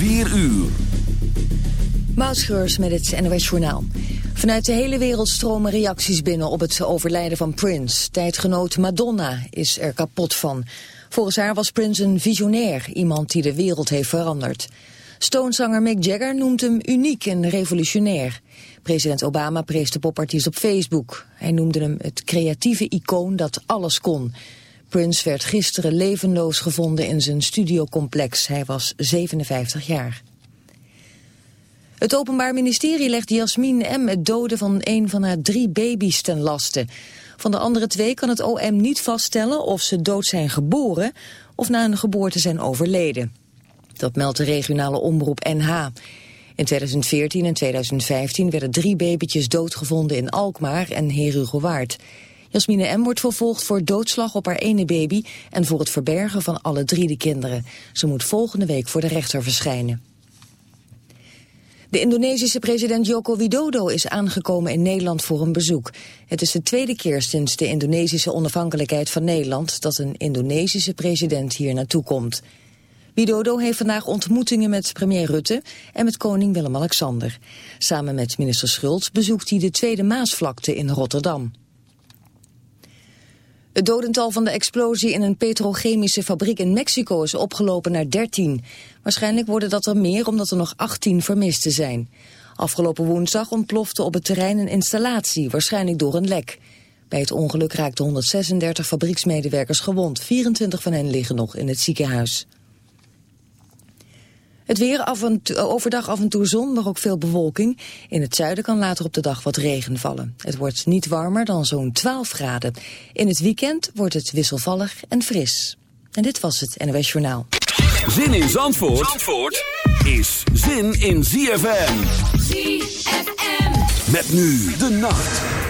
4 uur. Mautschreurs met het NOS Journaal. Vanuit de hele wereld stromen reacties binnen op het overlijden van Prince. Tijdgenoot Madonna is er kapot van. Volgens haar was Prince een visionair, iemand die de wereld heeft veranderd. Stonezanger Mick Jagger noemt hem uniek en revolutionair. President Obama prees de popartiest op Facebook. Hij noemde hem het creatieve icoon dat alles kon. Prince werd gisteren levenloos gevonden in zijn studiocomplex. Hij was 57 jaar. Het Openbaar Ministerie legt Jasmin M. het doden van een van haar drie baby's ten laste. Van de andere twee kan het OM niet vaststellen of ze dood zijn geboren of na een geboorte zijn overleden. Dat meldt de regionale omroep NH. In 2014 en 2015 werden drie babytjes doodgevonden in Alkmaar en Herugewaard. Jasmine M. wordt vervolgd voor doodslag op haar ene baby en voor het verbergen van alle drie de kinderen. Ze moet volgende week voor de rechter verschijnen. De Indonesische president Joko Widodo is aangekomen in Nederland voor een bezoek. Het is de tweede keer sinds de Indonesische onafhankelijkheid van Nederland dat een Indonesische president hier naartoe komt. Widodo heeft vandaag ontmoetingen met premier Rutte en met koning Willem-Alexander. Samen met minister Schultz bezoekt hij de Tweede Maasvlakte in Rotterdam. Het dodental van de explosie in een petrochemische fabriek in Mexico is opgelopen naar 13. Waarschijnlijk worden dat er meer omdat er nog 18 vermisten zijn. Afgelopen woensdag ontplofte op het terrein een installatie, waarschijnlijk door een lek. Bij het ongeluk raakten 136 fabrieksmedewerkers gewond. 24 van hen liggen nog in het ziekenhuis. Het weer af en overdag af en toe zon, maar ook veel bewolking. In het zuiden kan later op de dag wat regen vallen. Het wordt niet warmer dan zo'n 12 graden. In het weekend wordt het wisselvallig en fris. En dit was het NOS Journaal. Zin in Zandvoort, Zandvoort is zin in ZFM. ZFM. Met nu de nacht.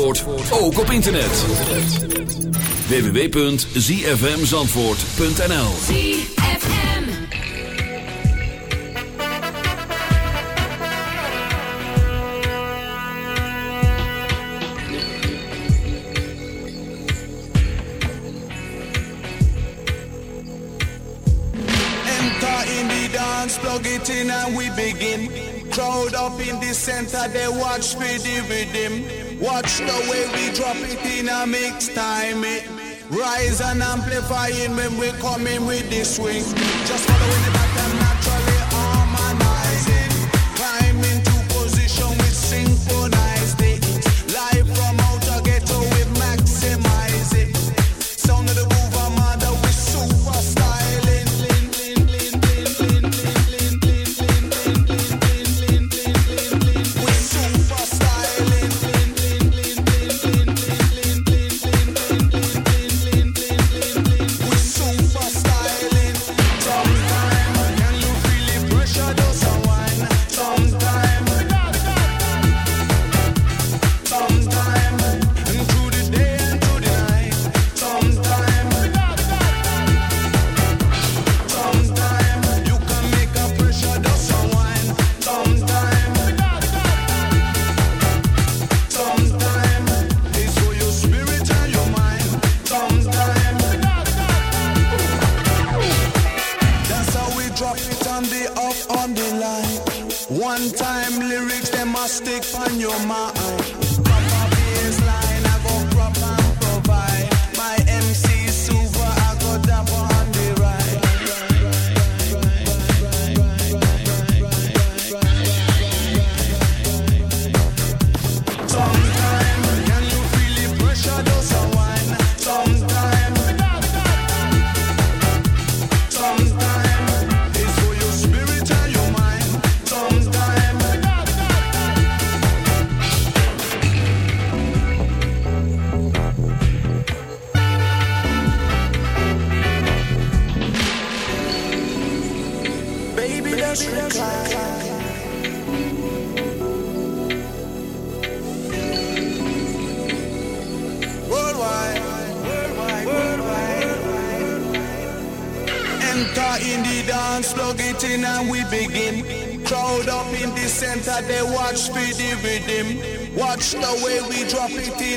Zandvoort ook op internet. www.zfmzandvoort.nl ZFM Enter in the dance, plug it in and we begin. Crowd up in the center, they watch me with him. Watch the way we drop it in a mix time it. Rise and amplifying when we coming with this swing. Just following the back.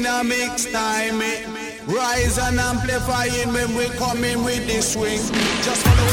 dynamics time. Eh? Rise and amplify amplifying when we come in with the swing. Just follow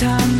Time